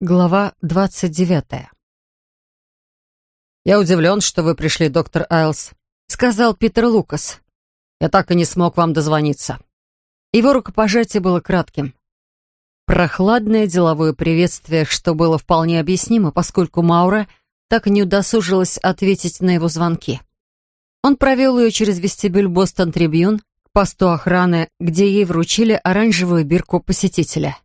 Глава двадцать девятая. «Я удивлен, что вы пришли, доктор Айлс», — сказал Питер Лукас. «Я так и не смог вам дозвониться». Его рукопожатие было кратким. Прохладное деловое приветствие, что было вполне объяснимо, поскольку Маура так и не удосужилась ответить на его звонки. Он провел ее через вестибюль Бостон Трибьюн к посту охраны, где ей вручили оранжевую бирку посетителя.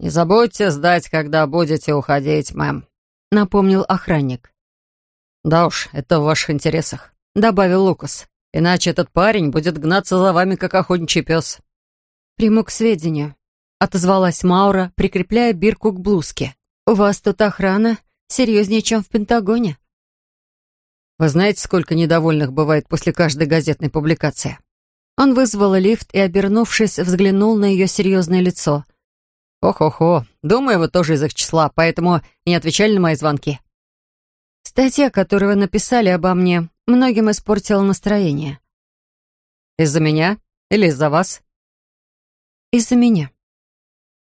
«Не забудьте сдать, когда будете уходить, мэм», — напомнил охранник. «Да уж, это в ваших интересах», — добавил Лукас. «Иначе этот парень будет гнаться за вами, как охотничий пес». «Приму к сведению», — отозвалась Маура, прикрепляя бирку к блузке. «У вас тут охрана серьезнее, чем в Пентагоне». «Вы знаете, сколько недовольных бывает после каждой газетной публикации?» Он вызвал лифт и, обернувшись, взглянул на ее серьезное лицо — «Хо-хо-хо. Думаю, вы тоже из их числа, поэтому не отвечали на мои звонки». Статья, которую вы написали обо мне, многим испортила настроение. Из-за меня или из-за вас? Из-за меня.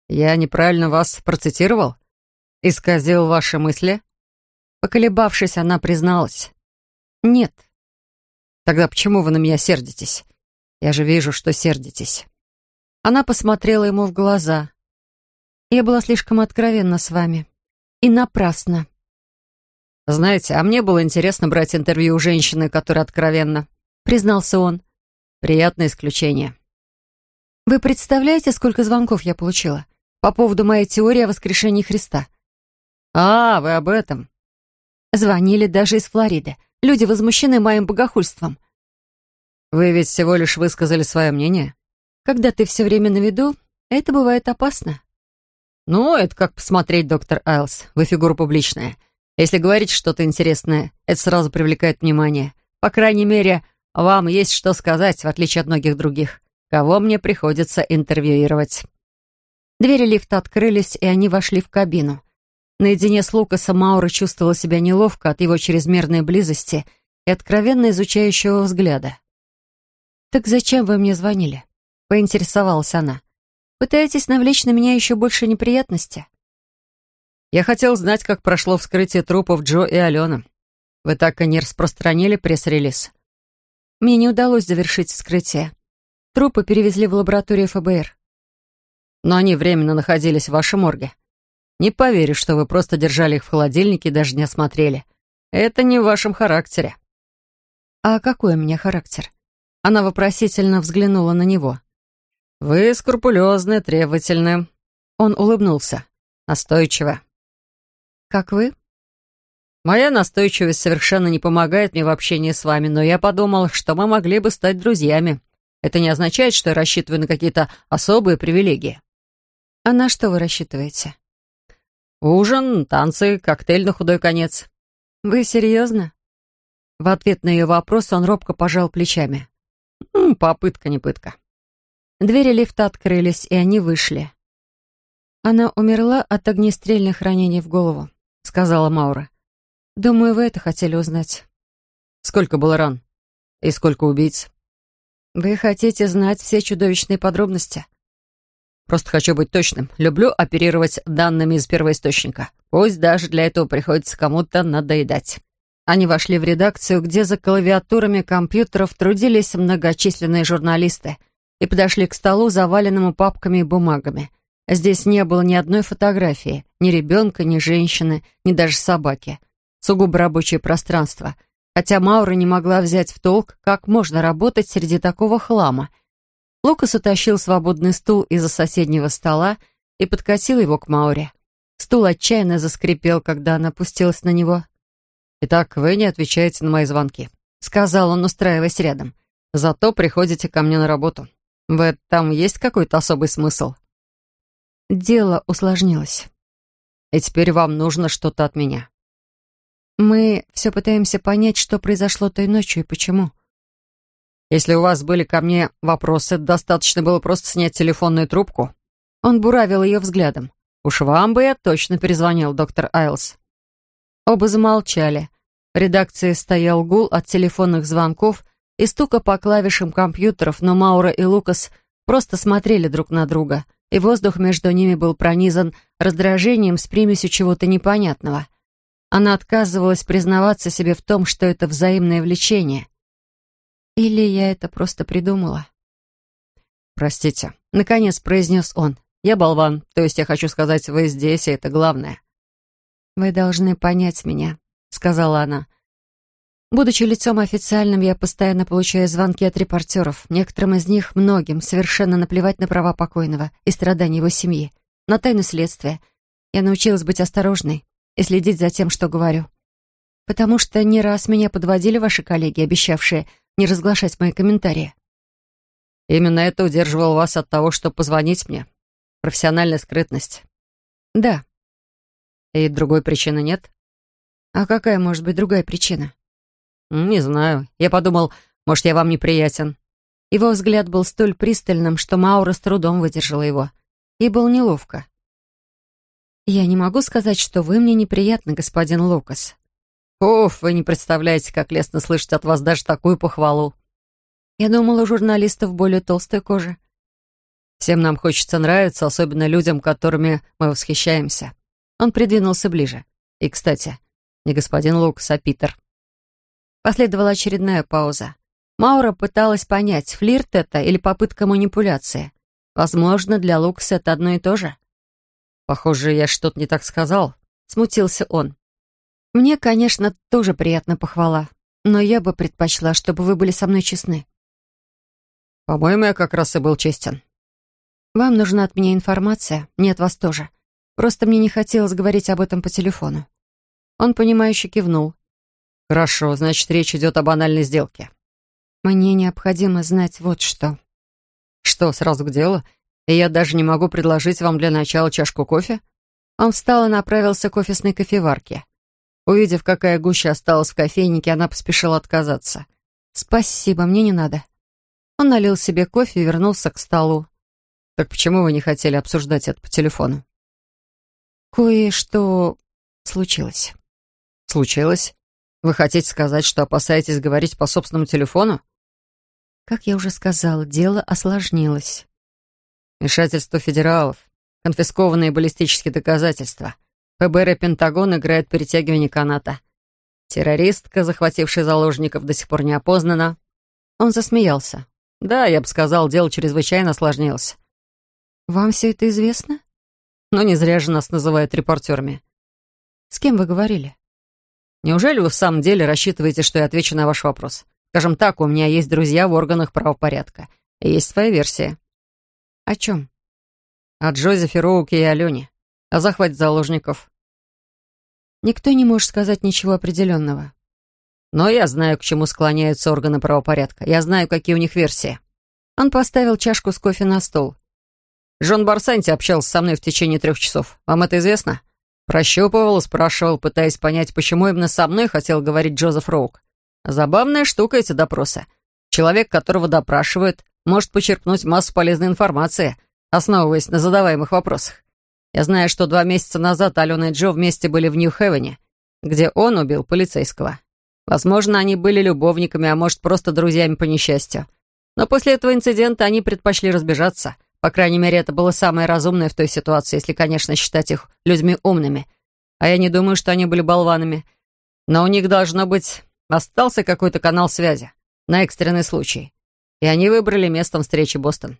Я неправильно вас процитировал? Исказил ваши мысли? Поколебавшись, она призналась. Нет. Тогда почему вы на меня сердитесь? Я же вижу, что сердитесь. Она посмотрела ему в глаза. Я была слишком откровенна с вами. И напрасно. «Знаете, а мне было интересно брать интервью у женщины, которая откровенна», — признался он. «Приятное исключение». «Вы представляете, сколько звонков я получила? По поводу моей теории о воскрешении Христа?» «А, вы об этом?» Звонили даже из Флориды. Люди возмущены моим богохульством. «Вы ведь всего лишь высказали свое мнение?» «Когда ты все время на виду, это бывает опасно». «Ну, это как посмотреть, доктор Айлс. Вы фигура публичная. Если говорить что-то интересное, это сразу привлекает внимание. По крайней мере, вам есть что сказать, в отличие от многих других. Кого мне приходится интервьюировать?» Двери лифта открылись, и они вошли в кабину. Наедине с Лукасом Маура чувствовала себя неловко от его чрезмерной близости и откровенно изучающего взгляда. «Так зачем вы мне звонили?» — поинтересовалась она. Пытаетесь навлечь на меня еще больше неприятности?» «Я хотел знать, как прошло вскрытие трупов Джо и Алены. Вы так и не распространили пресс-релиз?» «Мне не удалось завершить вскрытие. Трупы перевезли в лабораторию ФБР». «Но они временно находились в вашем морге. Не поверю, что вы просто держали их в холодильнике и даже не осмотрели. Это не в вашем характере». «А какой у меня характер?» Она вопросительно взглянула на него. «Вы скрупулезны, требовательны». Он улыбнулся. «Настойчиво». «Как вы?» «Моя настойчивость совершенно не помогает мне в общении с вами, но я подумал, что мы могли бы стать друзьями. Это не означает, что я рассчитываю на какие-то особые привилегии». «А на что вы рассчитываете?» «Ужин, танцы, коктейль на худой конец». «Вы серьезно?» В ответ на ее вопрос он робко пожал плечами. «Попытка не пытка». Двери лифта открылись, и они вышли. «Она умерла от огнестрельных ранений в голову», — сказала Маура. «Думаю, вы это хотели узнать». «Сколько было ран? И сколько убийц?» «Вы хотите знать все чудовищные подробности?» «Просто хочу быть точным. Люблю оперировать данными из первоисточника. Пусть даже для этого приходится кому-то надоедать». Они вошли в редакцию, где за клавиатурами компьютеров трудились многочисленные журналисты — и подошли к столу, заваленному папками и бумагами. Здесь не было ни одной фотографии, ни ребенка, ни женщины, ни даже собаки. Сугубо рабочее пространство. Хотя Маура не могла взять в толк, как можно работать среди такого хлама. Лукас утащил свободный стул из-за соседнего стола и подкосил его к Мауре. Стул отчаянно заскрипел, когда она опустилась на него. «Итак, вы не отвечаете на мои звонки», — сказал он, устраиваясь рядом. «Зато приходите ко мне на работу. В этом есть какой-то особый смысл? Дело усложнилось. И теперь вам нужно что-то от меня. Мы все пытаемся понять, что произошло той ночью и почему. Если у вас были ко мне вопросы, достаточно было просто снять телефонную трубку. Он буравил ее взглядом. Уж вам бы я точно перезвонил, доктор Айлс. Оба замолчали. В редакции стоял гул от телефонных звонков и стука по клавишам компьютеров, но Маура и Лукас просто смотрели друг на друга, и воздух между ними был пронизан раздражением с примесью чего-то непонятного. Она отказывалась признаваться себе в том, что это взаимное влечение. Или я это просто придумала? «Простите», — наконец произнес он. «Я болван, то есть я хочу сказать, вы здесь, и это главное». «Вы должны понять меня», — сказала она. Будучи лицом официальным, я постоянно получаю звонки от репортеров. Некоторым из них, многим, совершенно наплевать на права покойного и страдания его семьи, на тайну следствия. Я научилась быть осторожной и следить за тем, что говорю. Потому что не раз меня подводили ваши коллеги, обещавшие не разглашать мои комментарии. Именно это удерживало вас от того, чтобы позвонить мне. Профессиональная скрытность. Да. И другой причины нет? А какая может быть другая причина? «Не знаю. Я подумал, может, я вам неприятен». Его взгляд был столь пристальным, что Маура с трудом выдержала его. И было неловко. «Я не могу сказать, что вы мне неприятны, господин Лукас». «Уф, вы не представляете, как лестно слышать от вас даже такую похвалу». «Я думала, у журналистов более толстая кожа». «Всем нам хочется нравиться, особенно людям, которыми мы восхищаемся». Он придвинулся ближе. «И, кстати, не господин Лукас, а Питер». Последовала очередная пауза. Маура пыталась понять, флирт это или попытка манипуляции. Возможно, для Лукаса это одно и то же. «Похоже, я что-то не так сказал», — смутился он. «Мне, конечно, тоже приятна похвала, но я бы предпочла, чтобы вы были со мной честны». «По-моему, я как раз и был честен». «Вам нужна от меня информация, мне от вас тоже. Просто мне не хотелось говорить об этом по телефону». Он, понимающе кивнул. «Хорошо, значит, речь идет о банальной сделке». «Мне необходимо знать вот что». «Что, сразу к делу? И я даже не могу предложить вам для начала чашку кофе?» Он встал и направился к офисной кофеварке. Увидев, какая гуща осталась в кофейнике, она поспешила отказаться. «Спасибо, мне не надо». Он налил себе кофе и вернулся к столу. «Так почему вы не хотели обсуждать это по телефону?» «Кое-что случилось». «Случилось? Вы хотите сказать, что опасаетесь говорить по собственному телефону? Как я уже сказала, дело осложнилось. Вмешательство федералов, конфискованные баллистические доказательства. ФБР и Пентагон играют перетягивание каната. Террористка, захватившая заложников, до сих пор не опознана. Он засмеялся. Да, я бы сказал, дело чрезвычайно осложнилось. Вам все это известно? Но не зря же нас называют репортерами. С кем вы говорили? Неужели вы в самом деле рассчитываете, что я отвечу на ваш вопрос? Скажем так, у меня есть друзья в органах правопорядка. И есть своя версия. О чем? О Джозефе Роуке и Алене. О захвате заложников. Никто не может сказать ничего определенного. Но я знаю, к чему склоняются органы правопорядка. Я знаю, какие у них версии. Он поставил чашку с кофе на стол. Джон Барсанти общался со мной в течение трех часов. Вам это известно? Прощупывал, спрашивал, пытаясь понять, почему именно со мной хотел говорить Джозеф Роук. Забавная штука эти допросы. Человек, которого допрашивают, может почерпнуть массу полезной информации, основываясь на задаваемых вопросах. Я знаю, что два месяца назад Алена и Джо вместе были в Нью-Хевене, где он убил полицейского. Возможно, они были любовниками, а может, просто друзьями по несчастью. Но после этого инцидента они предпочли разбежаться — по крайней мере, это было самое разумное в той ситуации, если, конечно, считать их людьми умными. А я не думаю, что они были болванами. Но у них, должно быть, остался какой-то канал связи на экстренный случай. И они выбрали местом встречи Бостон.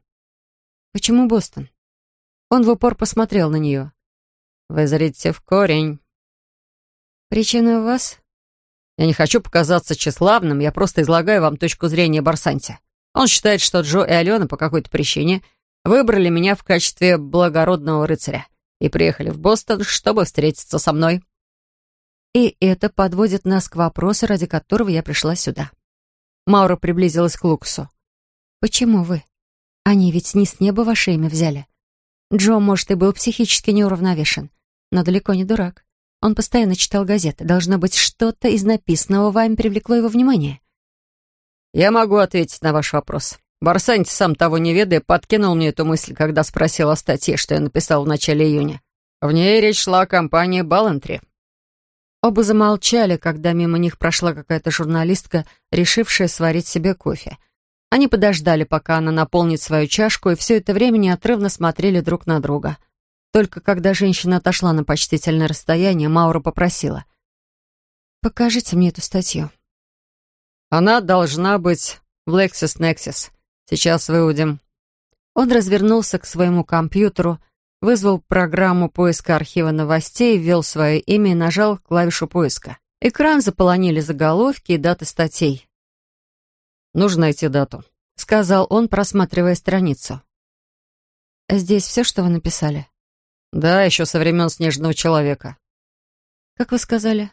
Почему Бостон? Он в упор посмотрел на нее. Вы зрите в корень. Причина у вас? Я не хочу показаться тщеславным, я просто излагаю вам точку зрения Барсанти. Он считает, что Джо и Алена по какой-то причине выбрали меня в качестве благородного рыцаря и приехали в Бостон, чтобы встретиться со мной. И это подводит нас к вопросу, ради которого я пришла сюда. Маура приблизилась к Луксу. «Почему вы? Они ведь не с неба ваше имя взяли. Джо, может, и был психически неуравновешен, но далеко не дурак. Он постоянно читал газеты. Должно быть, что-то из написанного вами привлекло его внимание». «Я могу ответить на ваш вопрос», Барсанти, сам того не ведая, подкинул мне эту мысль, когда спросил о статье, что я написал в начале июня. В ней речь шла о компании «Балантри». Оба замолчали, когда мимо них прошла какая-то журналистка, решившая сварить себе кофе. Они подождали, пока она наполнит свою чашку, и все это время неотрывно смотрели друг на друга. Только когда женщина отошла на почтительное расстояние, Маура попросила. «Покажите мне эту статью». «Она должна быть в LexisNexis. Сейчас выудим». Он развернулся к своему компьютеру, вызвал программу поиска архива новостей, ввел свое имя и нажал клавишу поиска. Экран заполонили заголовки и даты статей. «Нужно найти дату», — сказал он, просматривая страницу. «Здесь все, что вы написали?» «Да, еще со времен Снежного Человека». «Как вы сказали?»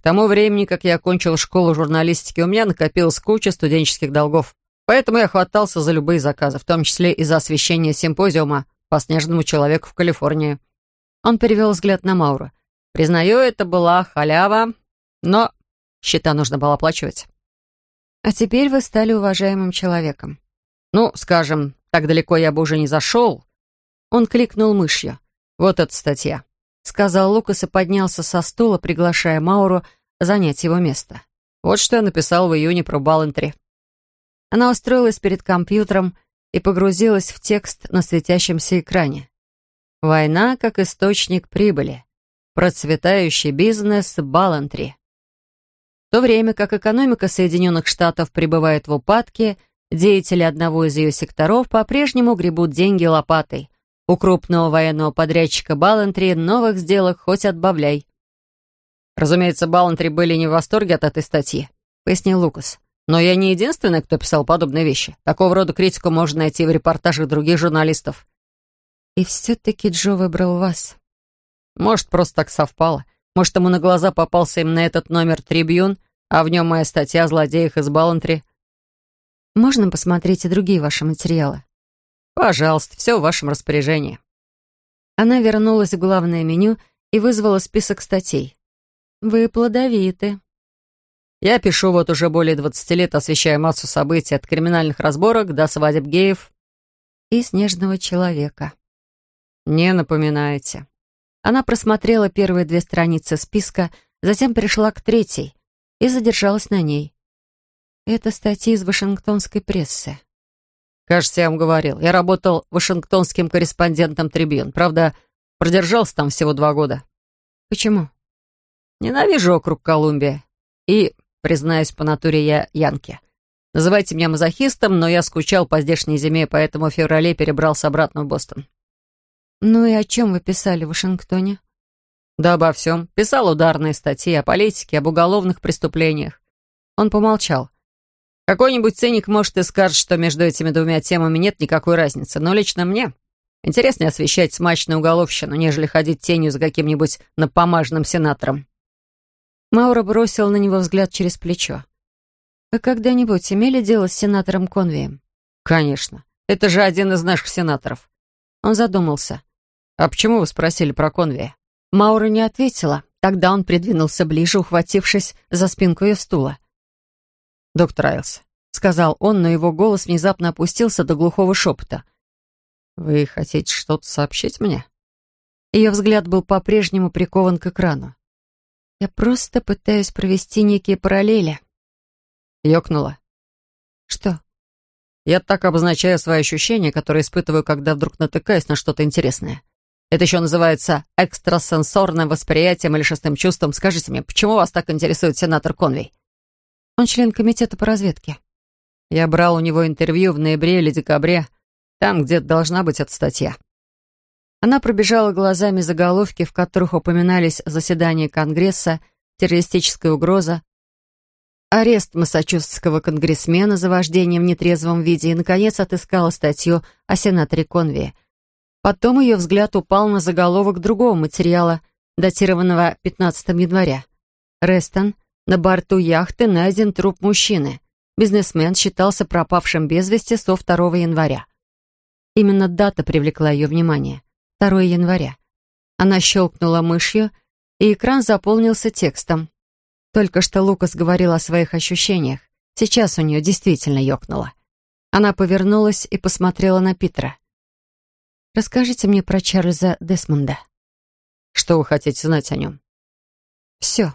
«К тому времени, как я окончил школу журналистики, у меня накопилась куча студенческих долгов. Поэтому я хватался за любые заказы, в том числе и за освещение симпозиума по Снежному Человеку в Калифорнии». Он перевел взгляд на Мауру. «Признаю, это была халява, но счета нужно было оплачивать». А теперь вы стали уважаемым человеком. Ну, скажем, так далеко я бы уже не зашел. Он кликнул мышью. Вот эта статья. Сказал Лукас и поднялся со стула, приглашая Мауру занять его место. Вот что я написал в июне про Балентри. Она устроилась перед компьютером и погрузилась в текст на светящемся экране. «Война как источник прибыли. Процветающий бизнес Балентри то время как экономика Соединенных Штатов пребывает в упадке, деятели одного из ее секторов по-прежнему гребут деньги лопатой. У крупного военного подрядчика Балантри новых сделок хоть отбавляй. «Разумеется, Балантри были не в восторге от этой статьи», — пояснил Лукас. «Но я не единственный, кто писал подобные вещи. Такого рода критику можно найти в репортажах других журналистов». «И все-таки Джо выбрал вас». «Может, просто так совпало. Может, ему на глаза попался именно этот номер «Трибьюн», а в нем моя статья о злодеях из Балантри. Можно посмотреть и другие ваши материалы? Пожалуйста, все в вашем распоряжении. Она вернулась в главное меню и вызвала список статей. Вы плодовиты. Я пишу вот уже более 20 лет, освещая массу событий от криминальных разборок до свадеб геев. И снежного человека. Не напоминаете. Она просмотрела первые две страницы списка, затем перешла к третьей и задержалась на ней. Это статьи из Вашингтонской прессы. Кажется, я вам говорил. Я работал вашингтонским корреспондентом «Трибьюн». Правда, продержался там всего два года. Почему? Ненавижу округ Колумбия. И, признаюсь, по натуре я янки. Называйте меня мазохистом, но я скучал по здешней зиме, поэтому в феврале перебрался обратно в Бостон. «Ну и о чем вы писали в Вашингтоне?» «Да обо всем. Писал ударные статьи о политике, об уголовных преступлениях». Он помолчал. «Какой-нибудь циник может и скажет, что между этими двумя темами нет никакой разницы, но лично мне интереснее освещать смачную уголовщину, нежели ходить тенью за каким-нибудь напомаженным сенатором». Маура бросил на него взгляд через плечо. «Вы когда-нибудь имели дело с сенатором Конвием?» «Конечно. Это же один из наших сенаторов». Он задумался. «А почему вы спросили про Конвия?» Маура не ответила. Тогда он придвинулся ближе, ухватившись за спинку ее стула. «Доктор Айлс», — сказал он, но его голос внезапно опустился до глухого шепота. «Вы хотите что-то сообщить мне?» Ее взгляд был по-прежнему прикован к экрану. «Я просто пытаюсь провести некие параллели». Ёкнула. «Что?» «Я так обозначаю свои ощущения, которые испытываю, когда вдруг натыкаюсь на что-то интересное. Это еще называется экстрасенсорным восприятием или шестым чувством. Скажите мне, почему вас так интересует сенатор Конвей? Он член комитета по разведке. Я брал у него интервью в ноябре или декабре, там, где должна быть эта статья. Она пробежала глазами заголовки, в которых упоминались заседания Конгресса, террористическая угроза, арест массачусетского конгрессмена за вождение в нетрезвом виде и, наконец, отыскала статью о сенаторе Конвее, Потом ее взгляд упал на заголовок другого материала, датированного 15 января. Рестон. На борту яхты найден труп мужчины. Бизнесмен считался пропавшим без вести со 2 января. Именно дата привлекла ее внимание. 2 января. Она щелкнула мышью, и экран заполнился текстом. Только что Лукас говорил о своих ощущениях. Сейчас у нее действительно ёкнуло. Она повернулась и посмотрела на Питера. Расскажите мне про Чарльза Десмонда. Что вы хотите знать о нем? Все.